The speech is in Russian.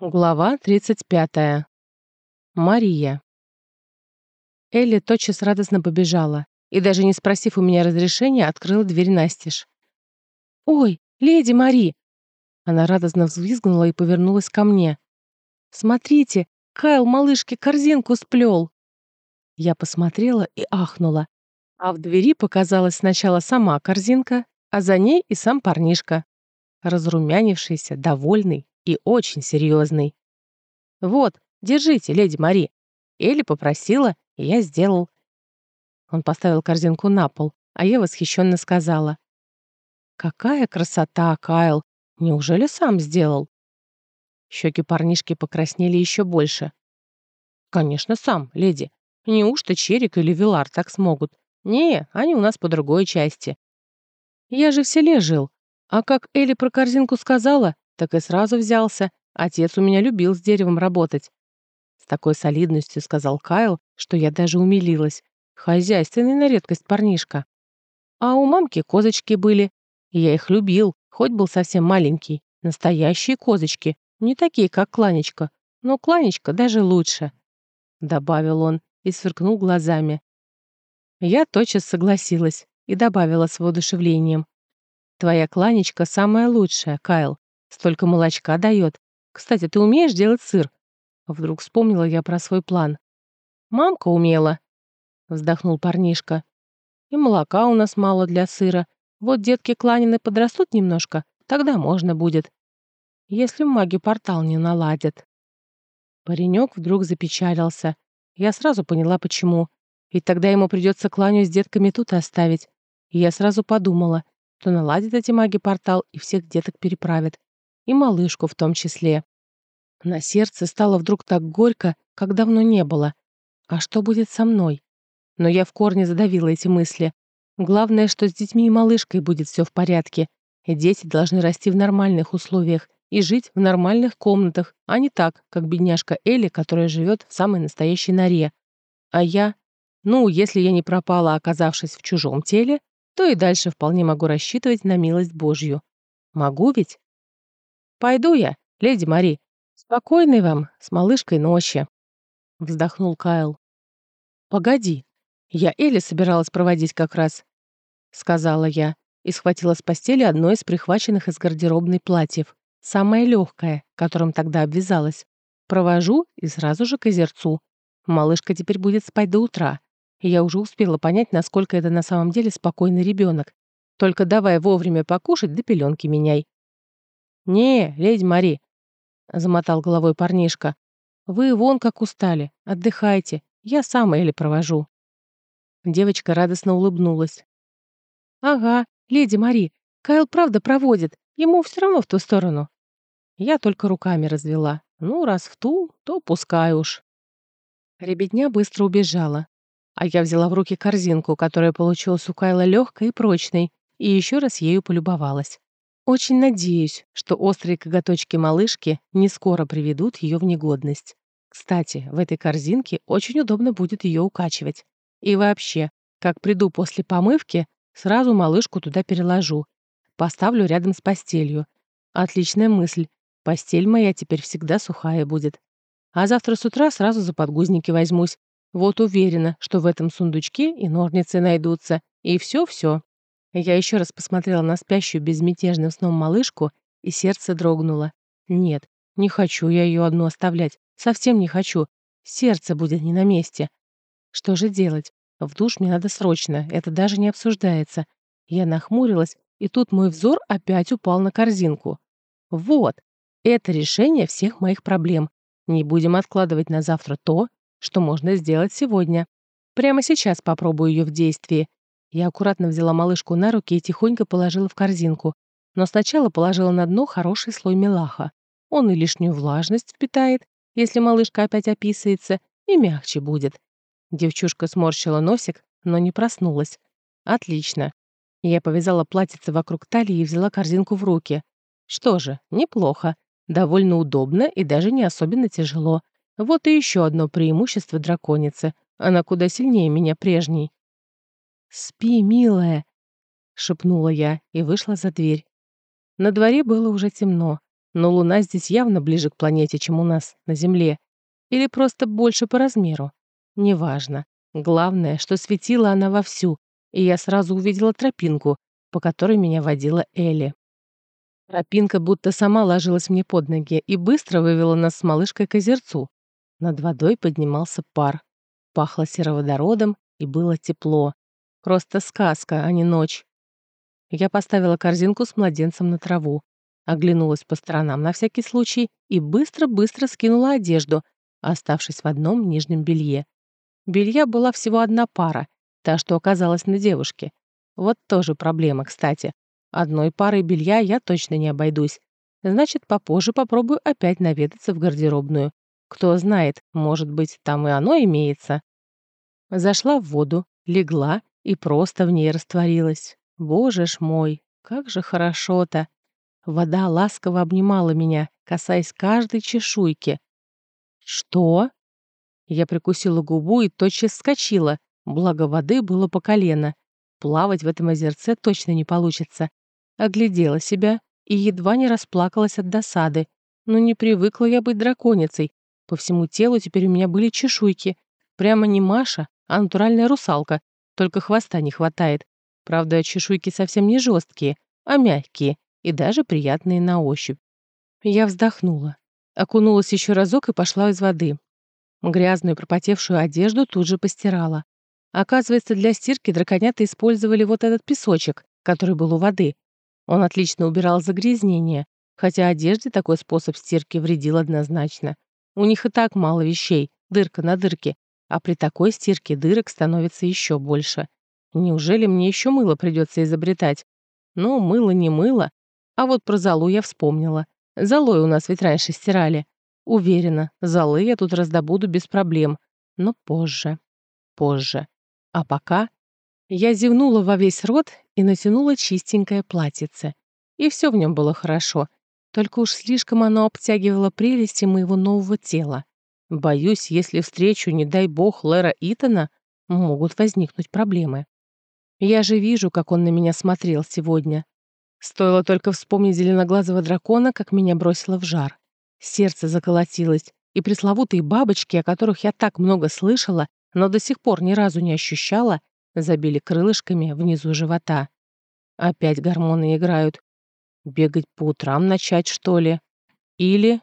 Глава 35. Мария. Элли тотчас радостно побежала и, даже не спросив у меня разрешения, открыла дверь настежь. «Ой, леди Мари!» Она радостно взвизгнула и повернулась ко мне. «Смотрите, Кайл малышке корзинку сплел!» Я посмотрела и ахнула, а в двери показалась сначала сама корзинка, а за ней и сам парнишка. Разрумянившийся, довольный, и очень серьезный. «Вот, держите, леди Мари». Элли попросила, и я сделал. Он поставил корзинку на пол, а я восхищенно сказала. «Какая красота, Кайл! Неужели сам сделал?» Щеки парнишки покраснели еще больше. «Конечно, сам, леди. Неужто Черик или Вилар так смогут? Не, они у нас по другой части. Я же в селе жил. А как Элли про корзинку сказала, так и сразу взялся. Отец у меня любил с деревом работать. С такой солидностью сказал Кайл, что я даже умилилась. Хозяйственный на редкость парнишка. А у мамки козочки были. И я их любил, хоть был совсем маленький. Настоящие козочки, не такие, как Кланечка. Но Кланечка даже лучше. Добавил он и сверкнул глазами. Я тотчас согласилась и добавила с воодушевлением. «Твоя кланечка самая лучшая, Кайл. Столько молочка дает. Кстати, ты умеешь делать сыр?» Вдруг вспомнила я про свой план. «Мамка умела», — вздохнул парнишка. «И молока у нас мало для сыра. Вот детки Кланины подрастут немножко, тогда можно будет. Если маги портал не наладят». Паренек вдруг запечалился. Я сразу поняла, почему. Ведь тогда ему придется Кланю с детками тут оставить. И я сразу подумала, что наладят эти маги портал и всех деток переправят и малышку в том числе. На сердце стало вдруг так горько, как давно не было. А что будет со мной? Но я в корне задавила эти мысли. Главное, что с детьми и малышкой будет все в порядке. И дети должны расти в нормальных условиях и жить в нормальных комнатах, а не так, как бедняжка Элли, которая живет в самой настоящей норе. А я? Ну, если я не пропала, оказавшись в чужом теле, то и дальше вполне могу рассчитывать на милость Божью. Могу ведь? «Пойду я, леди Мари. Спокойной вам с малышкой ночи», — вздохнул Кайл. «Погоди, я Элли собиралась проводить как раз», — сказала я и схватила с постели одно из прихваченных из гардеробной платьев, самое легкое, которым тогда обвязалась. Провожу и сразу же к озерцу. Малышка теперь будет спать до утра. И я уже успела понять, насколько это на самом деле спокойный ребенок. Только давай вовремя покушать да пеленки меняй. «Не, леди Мари», — замотал головой парнишка. «Вы вон как устали. Отдыхайте. Я сам Элли провожу». Девочка радостно улыбнулась. «Ага, леди Мари, Кайл правда проводит. Ему все равно в ту сторону». Я только руками развела. Ну, раз в ту, то пускай уж. Ребятня быстро убежала. А я взяла в руки корзинку, которая получилась у Кайла легкой и прочной, и еще раз ею полюбовалась. Очень надеюсь, что острые коготочки малышки не скоро приведут ее в негодность. Кстати, в этой корзинке очень удобно будет ее укачивать. И вообще, как приду после помывки, сразу малышку туда переложу. Поставлю рядом с постелью. Отличная мысль. Постель моя теперь всегда сухая будет. А завтра с утра сразу за подгузники возьмусь. Вот уверена, что в этом сундучке и ножницы найдутся. И все-все. Я еще раз посмотрела на спящую безмятежным сном малышку, и сердце дрогнуло. Нет, не хочу я ее одну оставлять. Совсем не хочу. Сердце будет не на месте. Что же делать? В душ мне надо срочно, это даже не обсуждается. Я нахмурилась, и тут мой взор опять упал на корзинку. Вот, это решение всех моих проблем. Не будем откладывать на завтра то, что можно сделать сегодня. Прямо сейчас попробую ее в действии. Я аккуратно взяла малышку на руки и тихонько положила в корзинку, но сначала положила на дно хороший слой мелаха. Он и лишнюю влажность впитает, если малышка опять описывается, и мягче будет. Девчушка сморщила носик, но не проснулась. Отлично. Я повязала платьице вокруг талии и взяла корзинку в руки. Что же, неплохо. Довольно удобно и даже не особенно тяжело. Вот и еще одно преимущество драконицы. Она куда сильнее меня прежней. «Спи, милая!» — шепнула я и вышла за дверь. На дворе было уже темно. но Луна здесь явно ближе к планете, чем у нас, на Земле. Или просто больше по размеру. Неважно. Главное, что светила она вовсю, и я сразу увидела тропинку, по которой меня водила Элли. Тропинка будто сама ложилась мне под ноги и быстро вывела нас с малышкой к озерцу. Над водой поднимался пар. Пахло сероводородом и было тепло. Просто сказка, а не ночь. Я поставила корзинку с младенцем на траву, оглянулась по сторонам на всякий случай и быстро-быстро скинула одежду, оставшись в одном нижнем белье. Белья была всего одна пара, та, что оказалась на девушке. Вот тоже проблема, кстати. Одной парой белья я точно не обойдусь. Значит, попозже попробую опять наведаться в гардеробную. Кто знает, может быть, там и оно имеется. Зашла в воду, легла и просто в ней растворилась. Боже ж мой, как же хорошо-то! Вода ласково обнимала меня, касаясь каждой чешуйки. «Что?» Я прикусила губу и тотчас вскочила, благо воды было по колено. Плавать в этом озерце точно не получится. Оглядела себя и едва не расплакалась от досады. Но не привыкла я быть драконицей. По всему телу теперь у меня были чешуйки. Прямо не Маша, а натуральная русалка. Только хвоста не хватает. Правда, чешуйки совсем не жесткие, а мягкие и даже приятные на ощупь. Я вздохнула, окунулась еще разок и пошла из воды. Грязную пропотевшую одежду тут же постирала. Оказывается, для стирки драконята использовали вот этот песочек, который был у воды. Он отлично убирал загрязнение, хотя одежде такой способ стирки вредил однозначно. У них и так мало вещей, дырка на дырке, а при такой стирке дырок становится еще больше. Неужели мне еще мыло придется изобретать? Ну, мыло не мыло. А вот про золу я вспомнила. Золой у нас ведь раньше стирали. Уверена, золы я тут раздобуду без проблем. Но позже. Позже. А пока... Я зевнула во весь рот и натянула чистенькое платьице. И все в нем было хорошо. Только уж слишком оно обтягивало прелести моего нового тела. Боюсь, если встречу, не дай бог, Лера Итана, могут возникнуть проблемы. Я же вижу, как он на меня смотрел сегодня. Стоило только вспомнить зеленоглазого дракона, как меня бросило в жар. Сердце заколотилось, и пресловутые бабочки, о которых я так много слышала, но до сих пор ни разу не ощущала, забили крылышками внизу живота. Опять гормоны играют. Бегать по утрам начать, что ли? Или...